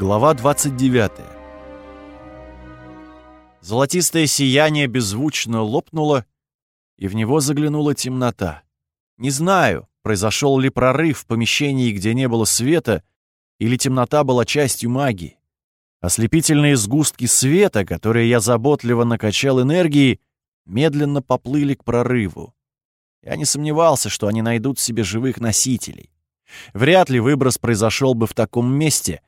Глава 29. Золотистое сияние беззвучно лопнуло, и в него заглянула темнота. Не знаю, произошел ли прорыв в помещении, где не было света, или темнота была частью магии. Ослепительные сгустки света, которые я заботливо накачал энергией, медленно поплыли к прорыву. Я не сомневался, что они найдут себе живых носителей. Вряд ли выброс произошел бы в таком месте,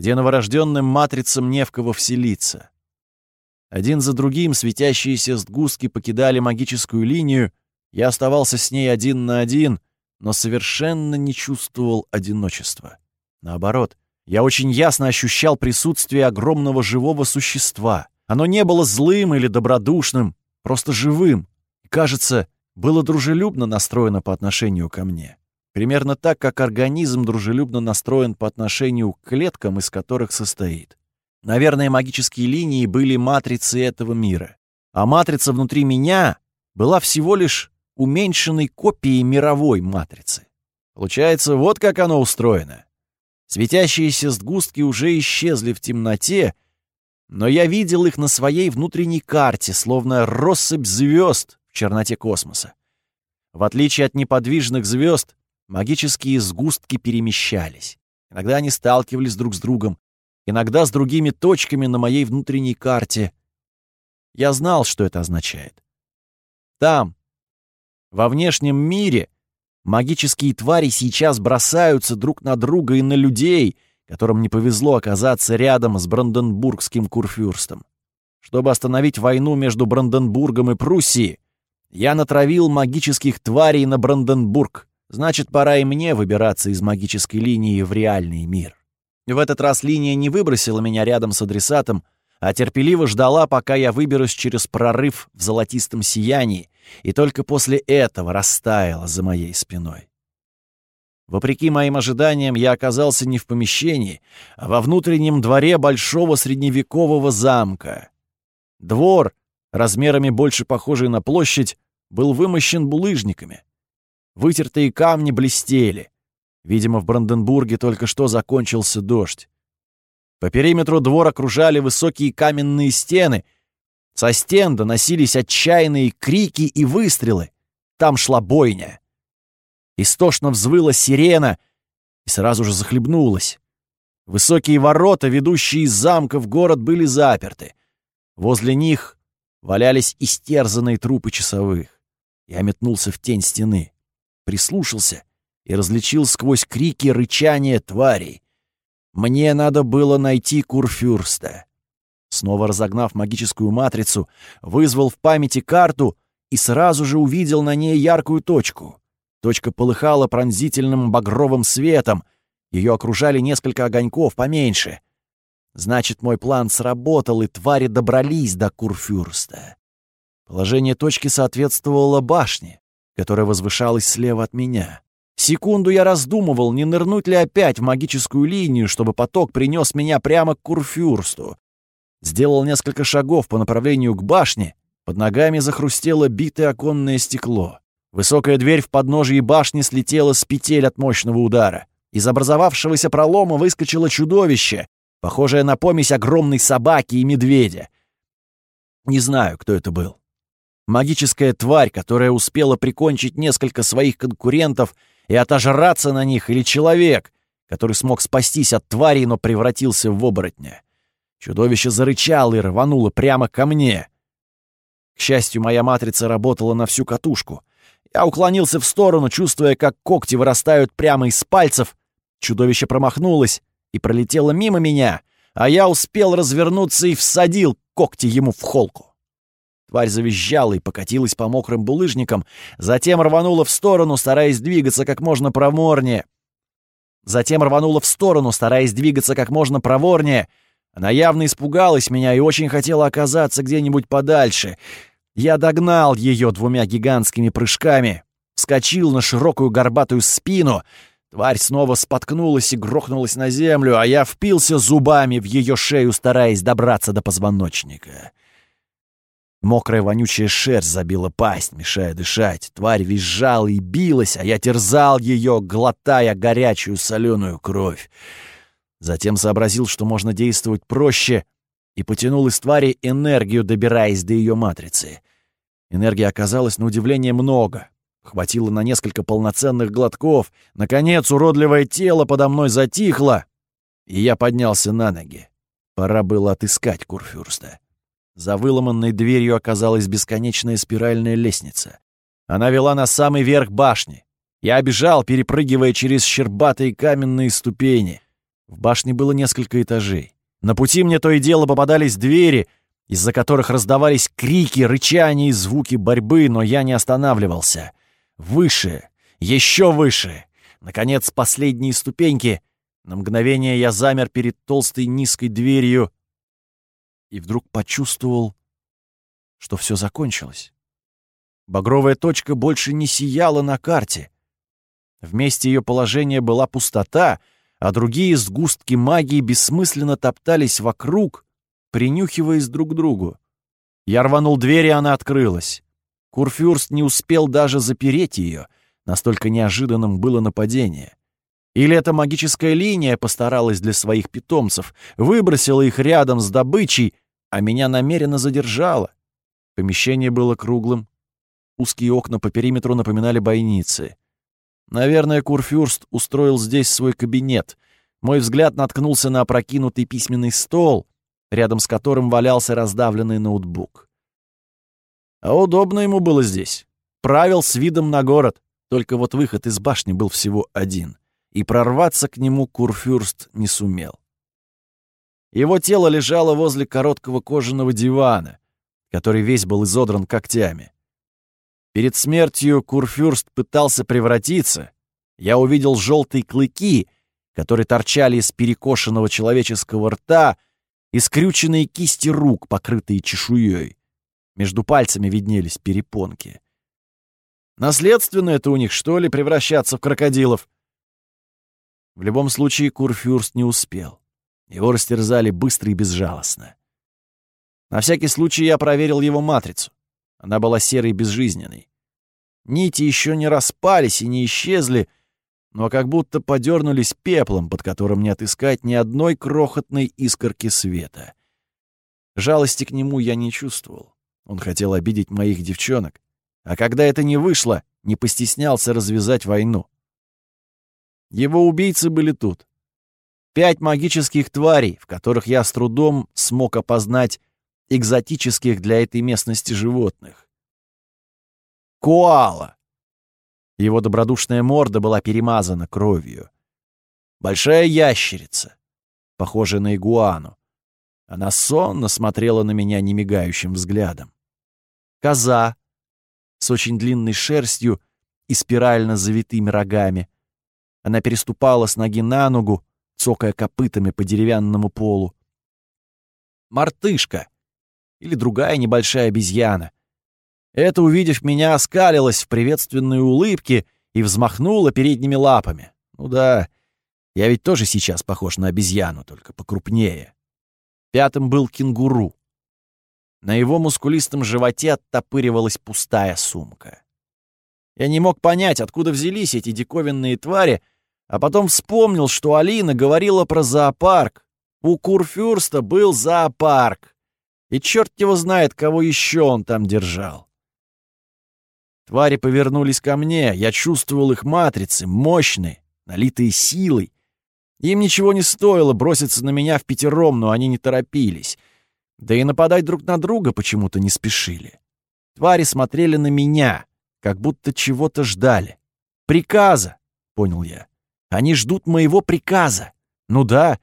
где новорожденным матрицам не в кого вселиться. Один за другим светящиеся сгустки покидали магическую линию, я оставался с ней один на один, но совершенно не чувствовал одиночества. Наоборот, я очень ясно ощущал присутствие огромного живого существа. Оно не было злым или добродушным, просто живым. И, кажется, было дружелюбно настроено по отношению ко мне. Примерно так, как организм дружелюбно настроен по отношению к клеткам, из которых состоит. Наверное, магические линии были матрицей этого мира. А матрица внутри меня была всего лишь уменьшенной копией мировой матрицы. Получается, вот как оно устроено. Светящиеся сгустки уже исчезли в темноте, но я видел их на своей внутренней карте, словно россыпь звезд в черноте космоса. В отличие от неподвижных звезд, магические сгустки перемещались. Иногда они сталкивались друг с другом, иногда с другими точками на моей внутренней карте. Я знал, что это означает. Там, во внешнем мире, магические твари сейчас бросаются друг на друга и на людей, которым не повезло оказаться рядом с Бранденбургским курфюрстом. Чтобы остановить войну между Бранденбургом и Пруссией, я натравил магических тварей на Бранденбург. Значит, пора и мне выбираться из магической линии в реальный мир. В этот раз линия не выбросила меня рядом с адресатом, а терпеливо ждала, пока я выберусь через прорыв в золотистом сиянии, и только после этого растаяла за моей спиной. Вопреки моим ожиданиям, я оказался не в помещении, а во внутреннем дворе большого средневекового замка. Двор, размерами больше похожий на площадь, был вымощен булыжниками. Вытертые камни блестели. Видимо, в Бранденбурге только что закончился дождь. По периметру двор окружали высокие каменные стены. Со стен доносились отчаянные крики и выстрелы. Там шла бойня. Истошно взвыла сирена и сразу же захлебнулась. Высокие ворота, ведущие из замка в город, были заперты. Возле них валялись истерзанные трупы часовых. Я метнулся в тень стены прислушался и различил сквозь крики рычание тварей. Мне надо было найти Курфюрста. Снова разогнав магическую матрицу, вызвал в памяти карту и сразу же увидел на ней яркую точку. Точка полыхала пронзительным багровым светом. Ее окружали несколько огоньков поменьше. Значит, мой план сработал, и твари добрались до Курфюрста. Положение точки соответствовало башне которая возвышалась слева от меня. Секунду я раздумывал, не нырнуть ли опять в магическую линию, чтобы поток принес меня прямо к Курфюрсту. Сделал несколько шагов по направлению к башне, под ногами захрустело битое оконное стекло. Высокая дверь в подножии башни слетела с петель от мощного удара. Из образовавшегося пролома выскочило чудовище, похожее на помесь огромной собаки и медведя. Не знаю, кто это был. Магическая тварь, которая успела прикончить несколько своих конкурентов и отожраться на них, или человек, который смог спастись от твари, но превратился в оборотня. Чудовище зарычало и рвануло прямо ко мне. К счастью, моя матрица работала на всю катушку. Я уклонился в сторону, чувствуя, как когти вырастают прямо из пальцев. Чудовище промахнулось и пролетело мимо меня, а я успел развернуться и всадил когти ему в холку. Тварь завизжала и покатилась по мокрым булыжникам, затем рванула в сторону, стараясь двигаться как можно проворнее. Затем рванула в сторону, стараясь двигаться как можно проворнее. Она явно испугалась меня и очень хотела оказаться где-нибудь подальше. Я догнал ее двумя гигантскими прыжками, вскочил на широкую горбатую спину. Тварь снова споткнулась и грохнулась на землю, а я впился зубами в ее шею, стараясь добраться до позвоночника. Мокрая вонючая шерсть забила пасть, мешая дышать. Тварь визжала и билась, а я терзал ее, глотая горячую соленую кровь. Затем сообразил, что можно действовать проще, и потянул из твари энергию, добираясь до ее матрицы. Энергии оказалось на удивление много. Хватило на несколько полноценных глотков. Наконец, уродливое тело подо мной затихло, и я поднялся на ноги. Пора было отыскать Курфюрста. За выломанной дверью оказалась бесконечная спиральная лестница. Она вела на самый верх башни. Я бежал, перепрыгивая через щербатые каменные ступени. В башне было несколько этажей. На пути мне то и дело попадались двери, из-за которых раздавались крики, рычания и звуки борьбы, но я не останавливался. Выше, еще выше. Наконец, последние ступеньки. На мгновение я замер перед толстой низкой дверью и вдруг почувствовал, что все закончилось. Багровая точка больше не сияла на карте. Вместе ее положения была пустота, а другие сгустки магии бессмысленно топтались вокруг, принюхиваясь друг к другу. Я рванул дверь, и она открылась. Курфюрст не успел даже запереть ее, настолько неожиданным было нападение. Или эта магическая линия постаралась для своих питомцев, выбросила их рядом с добычей, а меня намеренно задержала. Помещение было круглым. Узкие окна по периметру напоминали бойницы. Наверное, Курфюрст устроил здесь свой кабинет. Мой взгляд наткнулся на опрокинутый письменный стол, рядом с которым валялся раздавленный ноутбук. А удобно ему было здесь. Правил с видом на город, только вот выход из башни был всего один, и прорваться к нему Курфюрст не сумел. Его тело лежало возле короткого кожаного дивана, который весь был изодран когтями. Перед смертью Курфюрст пытался превратиться. Я увидел желтые клыки, которые торчали из перекошенного человеческого рта, и скрюченные кисти рук, покрытые чешуей. Между пальцами виднелись перепонки. Наследственно это у них, что ли, превращаться в крокодилов? В любом случае, Курфюрст не успел. Его растерзали быстро и безжалостно. На всякий случай я проверил его матрицу. Она была серой и безжизненной. Нити еще не распались и не исчезли, но как будто подернулись пеплом, под которым не отыскать ни одной крохотной искорки света. Жалости к нему я не чувствовал. Он хотел обидеть моих девчонок. А когда это не вышло, не постеснялся развязать войну. Его убийцы были тут. Пять магических тварей, в которых я с трудом смог опознать экзотических для этой местности животных. Коала. Его добродушная морда была перемазана кровью. Большая ящерица, похожая на игуану. Она сонно смотрела на меня немигающим взглядом. Коза с очень длинной шерстью и спирально завитыми рогами. Она переступала с ноги на ногу, цокая копытами по деревянному полу. Мартышка или другая небольшая обезьяна. Это, увидев меня, оскалилась в приветственной улыбке и взмахнула передними лапами. Ну да, я ведь тоже сейчас похож на обезьяну, только покрупнее. Пятым был кенгуру. На его мускулистом животе оттопыривалась пустая сумка. Я не мог понять, откуда взялись эти диковинные твари, а потом вспомнил, что Алина говорила про зоопарк. У Курфюрста был зоопарк. И черт его знает, кого еще он там держал. Твари повернулись ко мне, я чувствовал их матрицы, мощные, налитые силой. Им ничего не стоило броситься на меня в пятером, но они не торопились. Да и нападать друг на друга почему-то не спешили. Твари смотрели на меня, как будто чего-то ждали. «Приказа!» — понял я. Они ждут моего приказа. Ну да,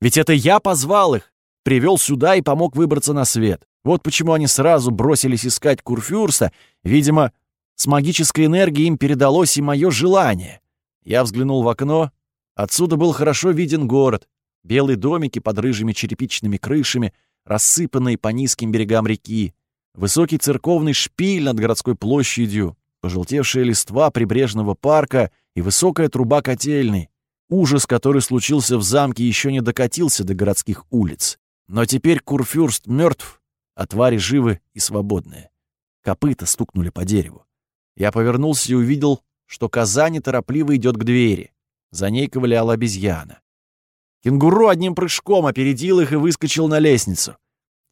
ведь это я позвал их, привел сюда и помог выбраться на свет. Вот почему они сразу бросились искать Курфюрста. Видимо, с магической энергией им передалось и мое желание. Я взглянул в окно. Отсюда был хорошо виден город. Белые домики под рыжими черепичными крышами, рассыпанные по низким берегам реки. Высокий церковный шпиль над городской площадью, пожелтевшая листва прибрежного парка и высокая труба котельной. Ужас, который случился в замке, еще не докатился до городских улиц. Но теперь Курфюрст мертв, а твари живы и свободные. Копыта стукнули по дереву. Я повернулся и увидел, что коза неторопливо идет к двери. За ней ковыляла обезьяна. Кенгуру одним прыжком опередил их и выскочил на лестницу.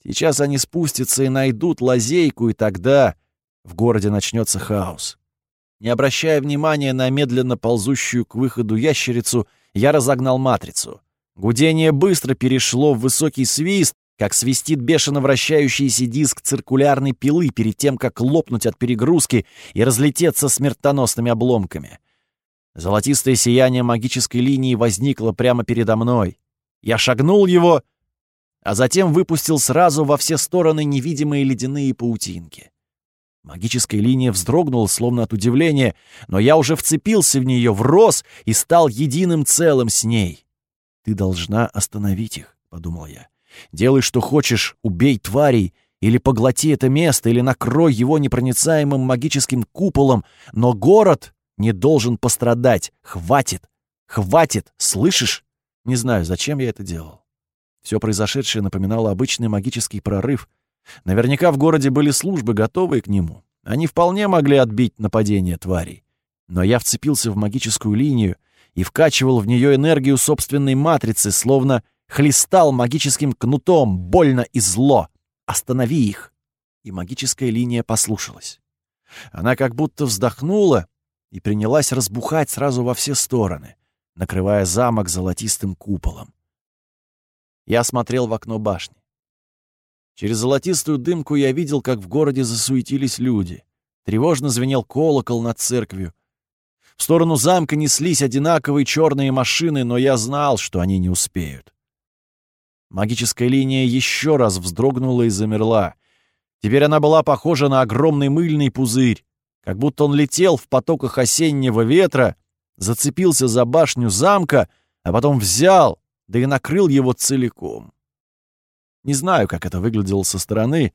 Сейчас они спустятся и найдут лазейку, и тогда в городе начнется хаос. Не обращая внимания на медленно ползущую к выходу ящерицу, я разогнал матрицу. Гудение быстро перешло в высокий свист, как свистит бешено вращающийся диск циркулярной пилы перед тем, как лопнуть от перегрузки и разлететься смертоносными обломками. Золотистое сияние магической линии возникло прямо передо мной. Я шагнул его, а затем выпустил сразу во все стороны невидимые ледяные паутинки. Магическая линия вздрогнула, словно от удивления, но я уже вцепился в нее, врос и стал единым целым с ней. «Ты должна остановить их», — подумал я. «Делай, что хочешь, убей тварей, или поглоти это место, или накрой его непроницаемым магическим куполом, но город не должен пострадать. Хватит! Хватит! Слышишь?» Не знаю, зачем я это делал. Все произошедшее напоминало обычный магический прорыв, Наверняка в городе были службы, готовые к нему. Они вполне могли отбить нападение тварей. Но я вцепился в магическую линию и вкачивал в нее энергию собственной матрицы, словно хлестал магическим кнутом, больно и зло. «Останови их!» И магическая линия послушалась. Она как будто вздохнула и принялась разбухать сразу во все стороны, накрывая замок золотистым куполом. Я смотрел в окно башни. Через золотистую дымку я видел, как в городе засуетились люди. Тревожно звенел колокол над церковью. В сторону замка неслись одинаковые черные машины, но я знал, что они не успеют. Магическая линия еще раз вздрогнула и замерла. Теперь она была похожа на огромный мыльный пузырь, как будто он летел в потоках осеннего ветра, зацепился за башню замка, а потом взял, да и накрыл его целиком. Не знаю, как это выглядело со стороны,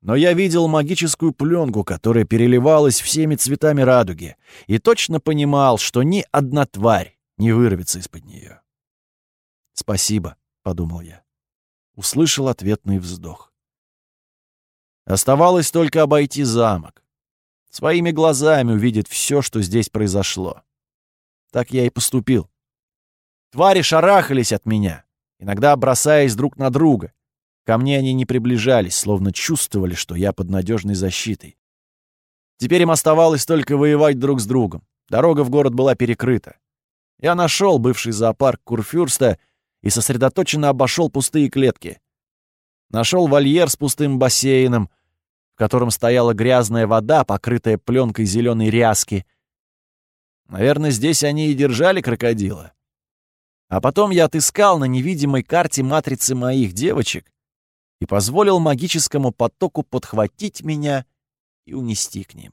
но я видел магическую пленку, которая переливалась всеми цветами радуги, и точно понимал, что ни одна тварь не вырвется из-под нее. «Спасибо», — подумал я. Услышал ответный вздох. Оставалось только обойти замок. Своими глазами увидеть все, что здесь произошло. Так я и поступил. Твари шарахались от меня, иногда бросаясь друг на друга. Ко мне они не приближались, словно чувствовали, что я под надежной защитой. Теперь им оставалось только воевать друг с другом. Дорога в город была перекрыта. Я нашел бывший зоопарк Курфюрста и сосредоточенно обошел пустые клетки. Нашел вольер с пустым бассейном, в котором стояла грязная вода, покрытая пленкой зеленой ряски. Наверное, здесь они и держали крокодила. А потом я отыскал на невидимой карте матрицы моих девочек и позволил магическому потоку подхватить меня и унести к ним.